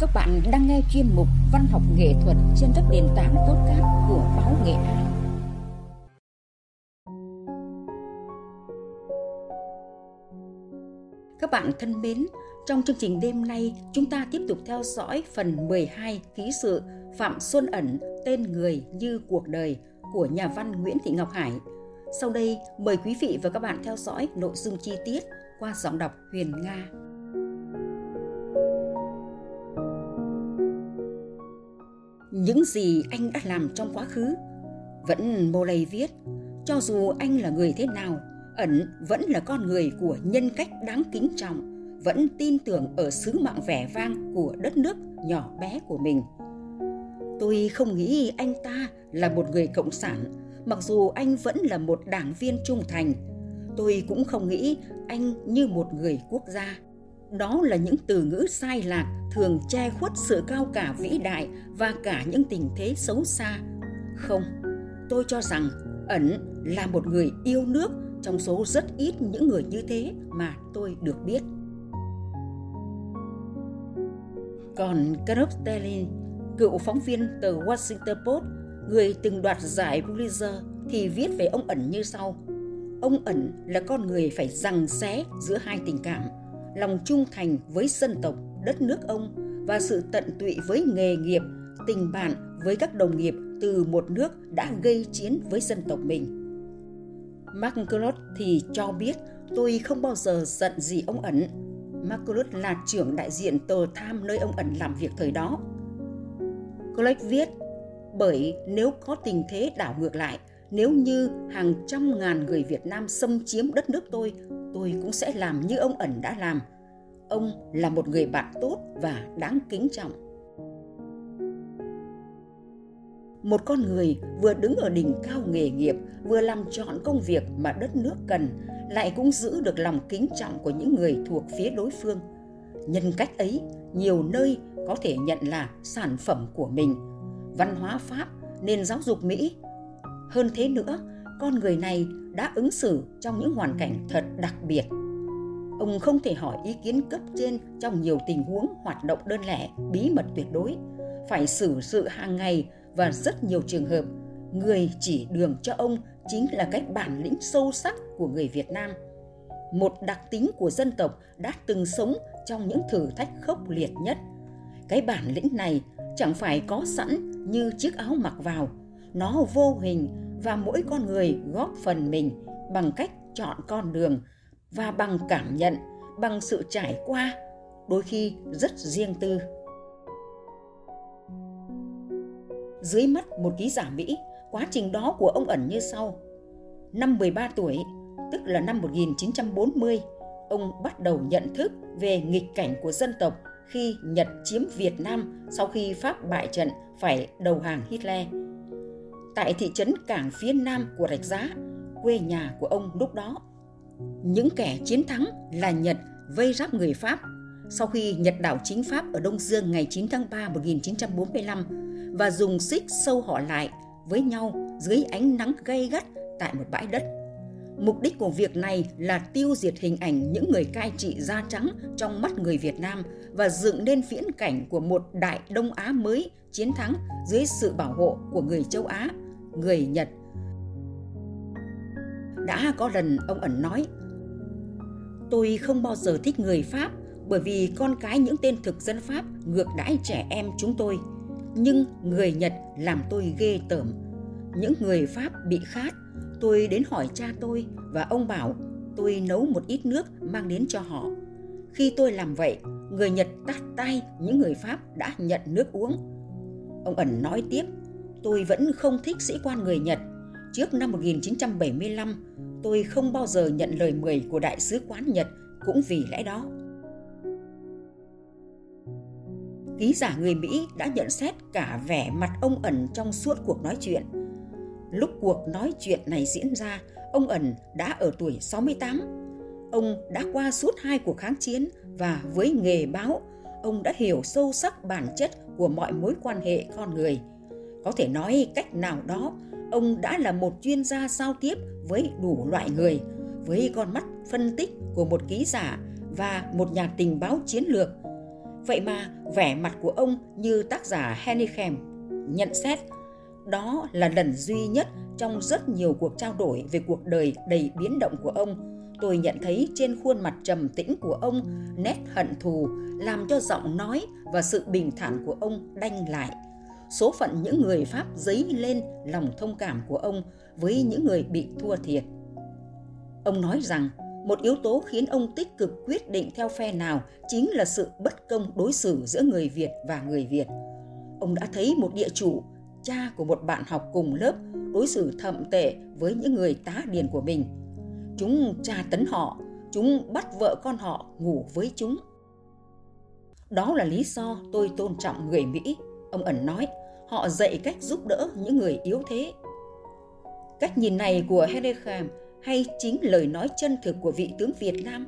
Các bạn đang nghe chuyên mục Văn học nghệ thuật trên các nền tảng podcast của báo Nghệ An. Các bạn thân mến, trong chương trình đêm nay, chúng ta tiếp tục theo dõi phần 12 ký sự Phạm Xuân Ẩn tên người như cuộc đời của nhà văn Nguyễn Thị Ngọc Hải. Sau đây, mời quý vị và các bạn theo dõi nội dung chi tiết qua giọng đọc Huyền Nga. Những gì anh đã làm trong quá khứ. Vẫn mô lây viết, cho dù anh là người thế nào, ẩn vẫn là con người của nhân cách đáng kính trọng, vẫn tin tưởng ở sứ mạng vẻ vang của đất nước nhỏ bé của mình. Tôi không nghĩ anh ta là một người cộng sản, mặc dù anh vẫn là một đảng viên trung thành. Tôi cũng không nghĩ anh như một người quốc gia. Đó là những từ ngữ sai lạc thường che khuất sự cao cả vĩ đại và cả những tình thế xấu xa. Không, tôi cho rằng ẩn là một người yêu nước trong số rất ít những người như thế mà tôi được biết. Còn Karop Stalin, cựu phóng viên tờ Washington Post, người từng đoạt giải Pulitzer thì viết về ông ẩn như sau. Ông ẩn là con người phải rằng xé giữa hai tình cảm, lòng trung thành với dân tộc đất nước ông và sự tận tụy với nghề nghiệp, tình bạn với các đồng nghiệp từ một nước đã gây chiến với dân tộc mình. Mark thì cho biết tôi không bao giờ giận gì ông ẩn. Mark là trưởng đại diện tờ tham nơi ông ẩn làm việc thời đó. Claude viết, bởi nếu có tình thế đảo ngược lại, nếu như hàng trăm ngàn người Việt Nam xâm chiếm đất nước tôi, tôi cũng sẽ làm như ông ẩn đã làm – ông là một người bạn tốt và đáng kính trọng. Một con người vừa đứng ở đỉnh cao nghề nghiệp, vừa làm chọn công việc mà đất nước cần, lại cũng giữ được lòng kính trọng của những người thuộc phía đối phương. Nhân cách ấy, nhiều nơi có thể nhận là sản phẩm của mình. Văn hóa pháp, nền giáo dục mỹ. Hơn thế nữa con người này đã ứng xử trong những hoàn cảnh thật đặc biệt Ông không thể hỏi ý kiến cấp trên trong nhiều tình huống hoạt động đơn lẻ, bí mật tuyệt đối, phải xử sự hàng ngày và rất nhiều trường hợp người chỉ đường cho ông chính là cách bản lĩnh sâu sắc của người Việt Nam. Một đặc tính của dân tộc đã từng sống trong những thử thách khốc liệt nhất. Cái bản lĩnh này chẳng phải có sẵn như chiếc áo mặc vào, nó vô hình và mỗi con người góp phần mình bằng cách chọn con đường và bằng cảm nhận, bằng sự trải qua, đôi khi rất riêng tư. Dưới mắt một ký giả Mỹ, quá trình đó của ông ẩn như sau. Năm 13 tuổi, tức là năm 1940, ông bắt đầu nhận thức về nghịch cảnh của dân tộc khi Nhật chiếm Việt Nam sau khi Pháp bại trận phải đầu hàng Hitler. Tại thị trấn cảng phía nam của Rạch Giá, quê nhà của ông lúc đó, những kẻ chiến thắng là Nhật vây ráp người Pháp. Sau khi Nhật đảo chính Pháp ở Đông Dương ngày 9 tháng 3 1945 và dùng xích sâu họ lại với nhau dưới ánh nắng gay gắt tại một bãi đất. Mục đích của việc này là tiêu diệt hình ảnh những người cai trị da trắng trong mắt người Việt Nam và dựng nên viễn cảnh của một đại Đông Á mới chiến thắng dưới sự bảo hộ của người châu Á, người Nhật đã có lần ông ẩn nói Tôi không bao giờ thích người Pháp bởi vì con cái những tên thực dân Pháp ngược đãi trẻ em chúng tôi. Nhưng người Nhật làm tôi ghê tởm. Những người Pháp bị khát, tôi đến hỏi cha tôi và ông bảo tôi nấu một ít nước mang đến cho họ. Khi tôi làm vậy, người Nhật tát tay những người Pháp đã nhận nước uống. Ông ẩn nói tiếp, tôi vẫn không thích sĩ quan người Nhật. Trước năm 1975, tôi không bao giờ nhận lời mời của đại sứ quán Nhật cũng vì lẽ đó. Ký giả người Mỹ đã nhận xét cả vẻ mặt ông ẩn trong suốt cuộc nói chuyện. Lúc cuộc nói chuyện này diễn ra, ông ẩn đã ở tuổi 68. Ông đã qua suốt hai cuộc kháng chiến và với nghề báo, ông đã hiểu sâu sắc bản chất của mọi mối quan hệ con người. Có thể nói cách nào đó, ông đã là một chuyên gia giao tiếp với đủ loại người, với con mắt phân tích của một ký giả và một nhà tình báo chiến lược. Vậy mà vẻ mặt của ông như tác giả Hennichem nhận xét đó là lần duy nhất trong rất nhiều cuộc trao đổi về cuộc đời đầy biến động của ông tôi nhận thấy trên khuôn mặt trầm tĩnh của ông nét hận thù làm cho giọng nói và sự bình thản của ông đanh lại số phận những người pháp dấy lên lòng thông cảm của ông với những người bị thua thiệt ông nói rằng một yếu tố khiến ông tích cực quyết định theo phe nào chính là sự bất công đối xử giữa người Việt và người Việt. Ông đã thấy một địa chủ, cha của một bạn học cùng lớp, đối xử thậm tệ với những người tá điền của mình. Chúng tra tấn họ, chúng bắt vợ con họ ngủ với chúng. Đó là lý do tôi tôn trọng người Mỹ, ông ẩn nói. Họ dạy cách giúp đỡ những người yếu thế. Cách nhìn này của Hennekham hay chính lời nói chân thực của vị tướng Việt Nam,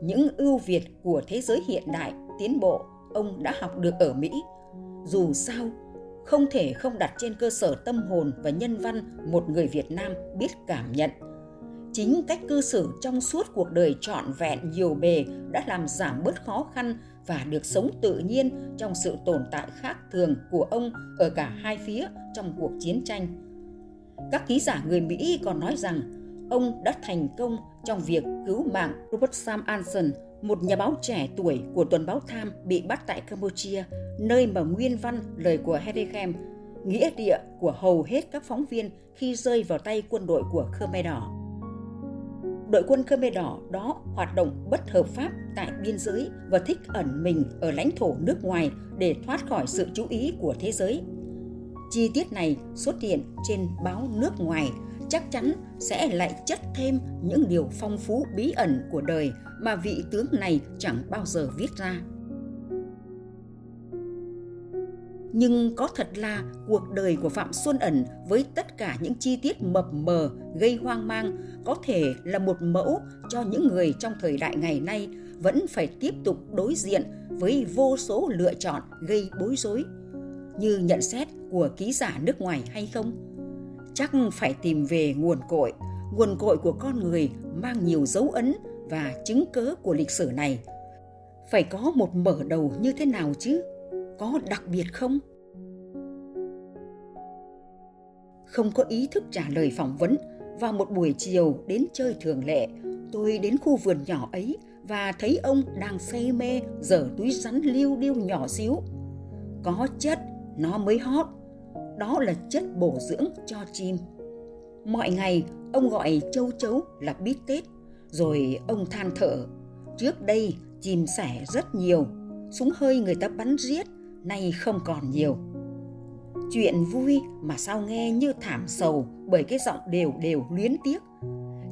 những ưu việt của thế giới hiện đại tiến bộ ông đã học được ở Mỹ. Dù sao, không thể không đặt trên cơ sở tâm hồn và nhân văn một người Việt Nam biết cảm nhận. Chính cách cư xử trong suốt cuộc đời trọn vẹn nhiều bề đã làm giảm bớt khó khăn và được sống tự nhiên trong sự tồn tại khác thường của ông ở cả hai phía trong cuộc chiến tranh. Các ký giả người Mỹ còn nói rằng ông đã thành công trong việc cứu mạng Robert Sam Anson, một nhà báo trẻ tuổi của tuần báo Time bị bắt tại Campuchia, nơi mà nguyên văn lời của Herichem, nghĩa địa của hầu hết các phóng viên khi rơi vào tay quân đội của Khmer Đỏ. Đội quân Khmer Đỏ đó hoạt động bất hợp pháp tại biên giới và thích ẩn mình ở lãnh thổ nước ngoài để thoát khỏi sự chú ý của thế giới. Chi tiết này xuất hiện trên báo nước ngoài, chắc chắn sẽ lại chất thêm những điều phong phú bí ẩn của đời mà vị tướng này chẳng bao giờ viết ra. Nhưng có thật là cuộc đời của Phạm Xuân Ẩn với tất cả những chi tiết mập mờ, gây hoang mang, có thể là một mẫu cho những người trong thời đại ngày nay vẫn phải tiếp tục đối diện với vô số lựa chọn gây bối rối. Như nhận xét của ký giả nước ngoài hay không? chắc phải tìm về nguồn cội. Nguồn cội của con người mang nhiều dấu ấn và chứng cớ của lịch sử này. Phải có một mở đầu như thế nào chứ? Có đặc biệt không không có ý thức trả lời phỏng vấn vào một buổi chiều đến chơi thường lệ tôi đến khu vườn nhỏ ấy và thấy ông đang say mê dở túi rắn liêu điêu nhỏ xíu có chất nó mới hót đó là chất bổ dưỡng cho chim. Mọi ngày ông gọi châu chấu là bít tết, rồi ông than thở. Trước đây chim sẻ rất nhiều, súng hơi người ta bắn giết, nay không còn nhiều. Chuyện vui mà sao nghe như thảm sầu bởi cái giọng đều đều luyến tiếc.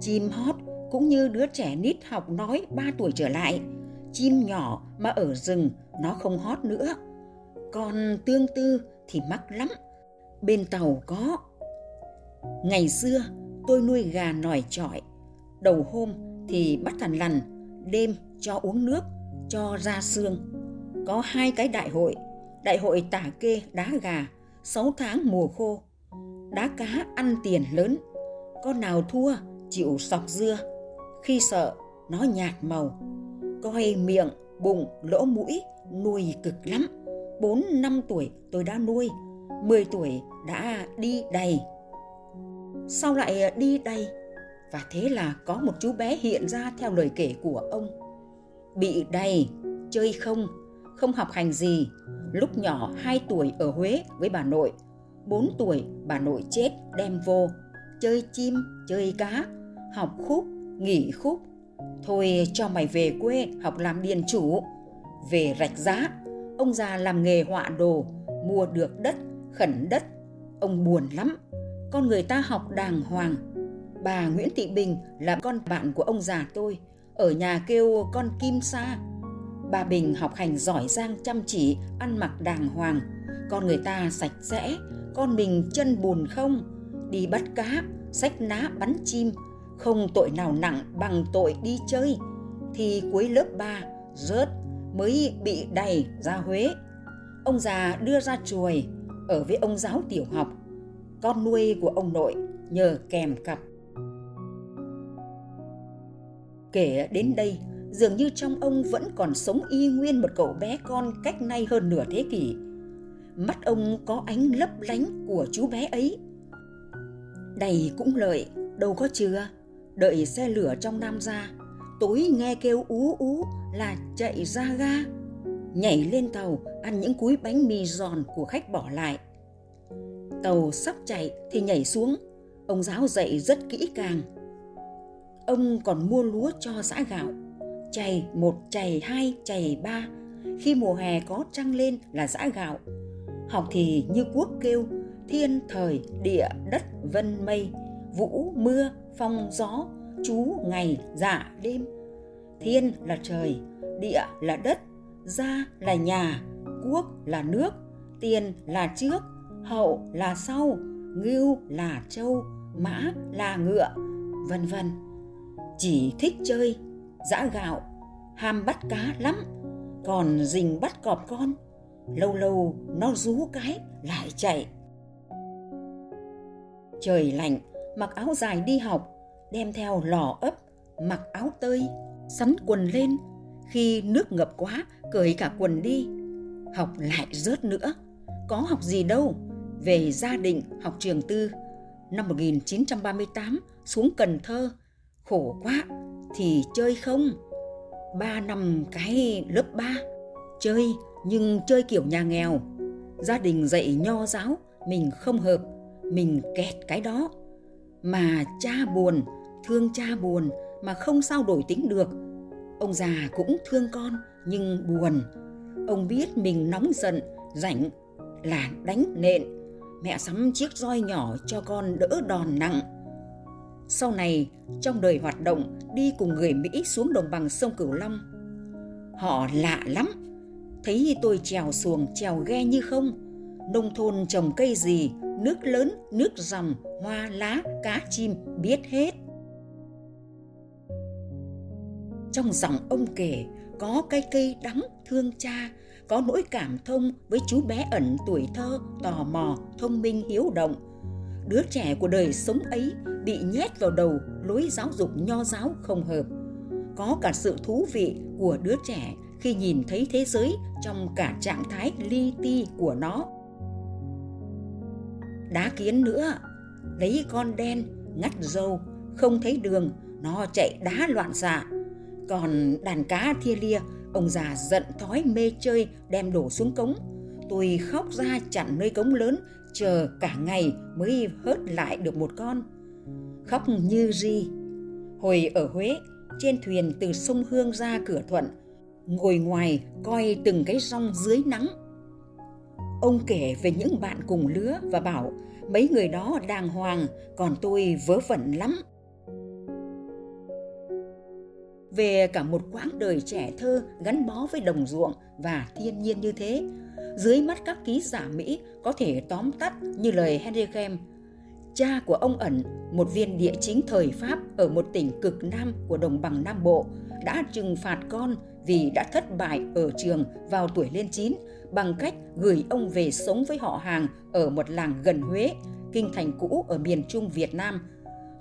Chim hót cũng như đứa trẻ nít học nói 3 tuổi trở lại. Chim nhỏ mà ở rừng nó không hót nữa. Còn tương tư thì mắc lắm bên tàu có. Ngày xưa tôi nuôi gà nòi trọi, đầu hôm thì bắt thằn lằn, đêm cho uống nước, cho ra xương. Có hai cái đại hội, đại hội tả kê đá gà, 6 tháng mùa khô. Đá cá ăn tiền lớn, con nào thua chịu sọc dưa. Khi sợ, nó nhạt màu. Coi miệng, bụng, lỗ mũi, nuôi cực lắm. 4 năm tuổi tôi đã nuôi, 10 tuổi đã đi đầy. Sau lại đi đầy và thế là có một chú bé hiện ra theo lời kể của ông. Bị đầy, chơi không, không học hành gì. Lúc nhỏ 2 tuổi ở Huế với bà nội, 4 tuổi bà nội chết đem vô, chơi chim, chơi cá, học khúc, nghỉ khúc. Thôi cho mày về quê học làm điền chủ. Về rạch giá, ông già làm nghề họa đồ, mua được đất khẩn đất ông buồn lắm con người ta học đàng hoàng bà nguyễn thị bình là con bạn của ông già tôi ở nhà kêu con kim sa bà bình học hành giỏi giang chăm chỉ ăn mặc đàng hoàng. Con người ta sạch sẽ con mình chân bùn không. Đi bắt cá sách ná bắn chim. Không tội nào nặng bằng tội đi chơi. Thì cuối lớp 3 rớt mới bị đày ra Huế. Ông già đưa ra chuồi ở với ông giáo tiểu học, con nuôi của ông nội nhờ kèm cặp. Kể đến đây, dường như trong ông vẫn còn sống y nguyên một cậu bé con cách nay hơn nửa thế kỷ. Mắt ông có ánh lấp lánh của chú bé ấy. Đầy cũng lợi, đâu có chưa, đợi xe lửa trong Nam ra, tối nghe kêu ú ú là chạy ra ga, nhảy lên tàu ăn những cúi bánh mì giòn của khách bỏ lại. Tàu sắp chạy thì nhảy xuống, ông giáo dạy rất kỹ càng. Ông còn mua lúa cho xã gạo, chày một chày hai chày ba, khi mùa hè có trăng lên là giã gạo. Học thì như quốc kêu, thiên thời, địa, đất, vân mây, vũ, mưa, phong, gió, chú, ngày, dạ, đêm. Thiên là trời, địa là đất, gia là nhà, quốc là nước, tiền là trước, hậu là sau, ngưu là trâu, mã là ngựa, vân vân. Chỉ thích chơi, dã gạo, ham bắt cá lắm, còn rình bắt cọp con. Lâu lâu nó rú cái lại chạy. Trời lạnh, mặc áo dài đi học, đem theo lò ấp, mặc áo tơi, sắn quần lên. Khi nước ngập quá, cởi cả quần đi. Học lại rớt nữa. Có học gì đâu. Về gia đình học trường tư. Năm 1938 xuống Cần Thơ. Khổ quá, thì chơi không? Ba năm cái lớp ba. Chơi, nhưng chơi kiểu nhà nghèo. Gia đình dạy nho giáo, mình không hợp, mình kẹt cái đó. Mà cha buồn, thương cha buồn mà không sao đổi tính được. Ông già cũng thương con nhưng buồn. Ông biết mình nóng giận, rảnh là đánh nện. Mẹ sắm chiếc roi nhỏ cho con đỡ đòn nặng. Sau này, trong đời hoạt động, đi cùng người Mỹ xuống đồng bằng sông Cửu Long. Họ lạ lắm. Thấy tôi trèo xuồng, trèo ghe như không. Nông thôn trồng cây gì, nước lớn, nước dòng, hoa lá, cá chim, biết hết. Trong dòng ông kể, có cây cây đắng thương cha, có nỗi cảm thông với chú bé ẩn tuổi thơ, tò mò, thông minh hiếu động. Đứa trẻ của đời sống ấy bị nhét vào đầu lối giáo dục nho giáo không hợp. Có cả sự thú vị của đứa trẻ khi nhìn thấy thế giới trong cả trạng thái li ti của nó. Đá kiến nữa, lấy con đen, ngắt dâu, không thấy đường, nó chạy đá loạn xạ. Còn đàn cá thia lia, ông già giận thói mê chơi đem đổ xuống cống. Tôi khóc ra chặn nơi cống lớn, chờ cả ngày mới hớt lại được một con. Khóc như ri. Hồi ở Huế, trên thuyền từ sông Hương ra cửa thuận, ngồi ngoài coi từng cái rong dưới nắng. Ông kể về những bạn cùng lứa và bảo mấy người đó đàng hoàng, còn tôi vớ vẩn lắm. Về cả một quãng đời trẻ thơ gắn bó với đồng ruộng và thiên nhiên như thế, dưới mắt các ký giả Mỹ có thể tóm tắt như lời Henry Gem, cha của ông ẩn, một viên địa chính thời Pháp ở một tỉnh cực nam của đồng bằng Nam Bộ, đã trừng phạt con vì đã thất bại ở trường vào tuổi lên chín bằng cách gửi ông về sống với họ hàng ở một làng gần Huế, kinh thành cũ ở miền Trung Việt Nam.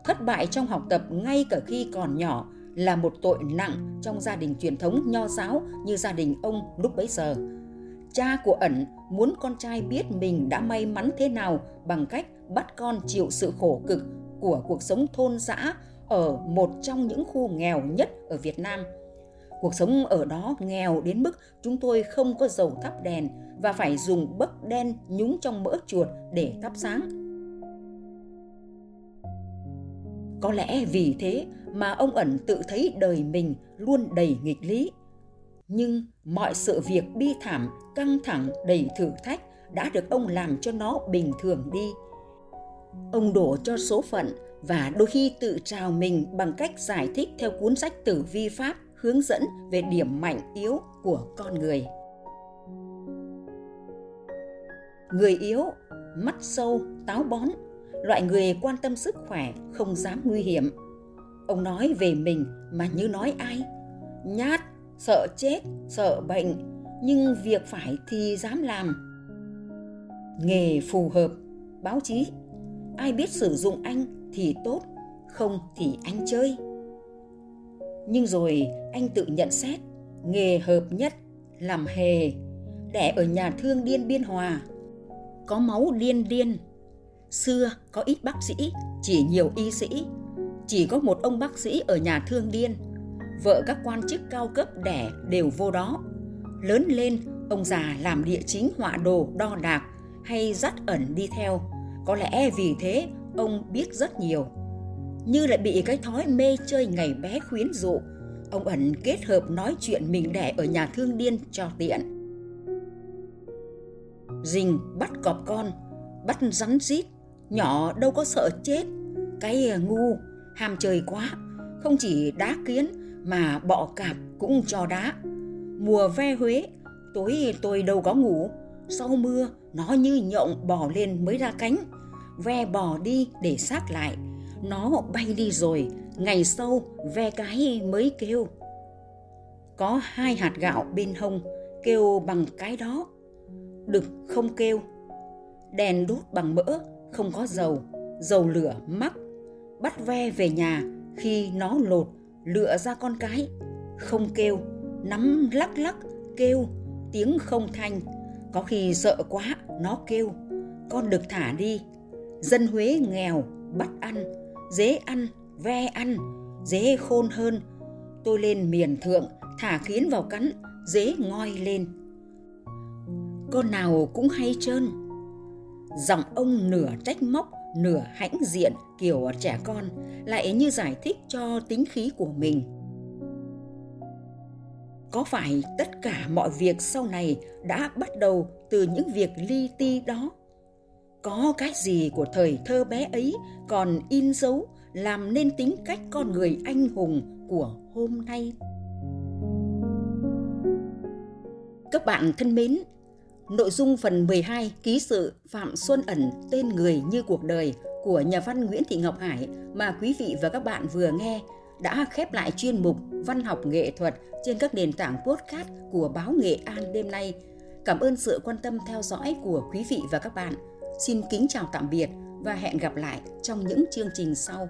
Thất bại trong học tập ngay cả khi còn nhỏ là một tội nặng trong gia đình truyền thống nho giáo như gia đình ông lúc bấy giờ. Cha của ẩn muốn con trai biết mình đã may mắn thế nào bằng cách bắt con chịu sự khổ cực của cuộc sống thôn dã ở một trong những khu nghèo nhất ở Việt Nam. Cuộc sống ở đó nghèo đến mức chúng tôi không có dầu thắp đèn và phải dùng bấc đen nhúng trong mỡ chuột để thắp sáng. Có lẽ vì thế mà ông ẩn tự thấy đời mình luôn đầy nghịch lý. Nhưng mọi sự việc bi thảm, căng thẳng, đầy thử thách đã được ông làm cho nó bình thường đi. Ông đổ cho số phận và đôi khi tự trào mình bằng cách giải thích theo cuốn sách tử vi pháp hướng dẫn về điểm mạnh yếu của con người. Người yếu, mắt sâu, táo bón, loại người quan tâm sức khỏe, không dám nguy hiểm. Ông nói về mình mà như nói ai? Nhát, sợ chết, sợ bệnh, nhưng việc phải thì dám làm. Nghề phù hợp, báo chí, ai biết sử dụng anh thì tốt, không thì anh chơi. Nhưng rồi anh tự nhận xét, nghề hợp nhất, làm hề, đẻ ở nhà thương điên biên hòa. Có máu điên điên. Xưa có ít bác sĩ, chỉ nhiều y sĩ. Chỉ có một ông bác sĩ ở nhà thương điên. Vợ các quan chức cao cấp đẻ đều vô đó. Lớn lên, ông già làm địa chính họa đồ đo đạc hay dắt ẩn đi theo. Có lẽ vì thế ông biết rất nhiều. Như lại bị cái thói mê chơi ngày bé khuyến dụ, ông ẩn kết hợp nói chuyện mình đẻ ở nhà thương điên cho tiện. Rình bắt cọp con, bắt rắn rít, nhỏ đâu có sợ chết. Cái à, ngu, ham chơi quá, không chỉ đá kiến mà bọ cạp cũng cho đá. Mùa ve Huế, tối tôi đâu có ngủ, sau mưa nó như nhộng bò lên mới ra cánh. Ve bò đi để xác lại. Nó bay đi rồi ngày sau ve cái mới kêu. Có hai hạt gạo bên hông kêu bằng cái đó. Đực không kêu. Đèn đốt bằng mỡ không có dầu. Dầu lửa mắc. Bắt ve về nhà khi nó lột lựa ra con cái. Không kêu, nắm lắc lắc, kêu, tiếng không thanh có khi sợ quá, nó kêu, con được thả đi. Dân huế nghèo, bắt ăn dế ăn, ve ăn dế khôn hơn. Tôi lên miền thượng, thả kiến vào cắn dế ngoi lên. Con nào cũng hay trơn. Giọng ông nửa trách móc nửa hãnh diện kiểu trẻ con, lại như giải thích cho tính khí của mình. Có phải tất cả mọi việc sau này đã bắt đầu từ những việc li ti đó? Có cái gì của thời thơ bé ấy còn in dấu, làm nên tính cách con người anh hùng của hôm nay? Các bạn thân mến nội dung phần 12 ký sự Phạm Xuân Ẩn, tên người như cuộc đời, của nhà văn Nguyễn Thị Ngọc Hải mà quý vị và các bạn vừa nghe, đã khép lại chuyên mục Văn học nghệ thuật trên các nền tảng podcast của báo Nghệ An đêm nay. Cảm ơn sự quan tâm theo dõi của quý vị và các bạn. Xin kính chào tạm biệt và hẹn gặp lại trong những chương trình sau.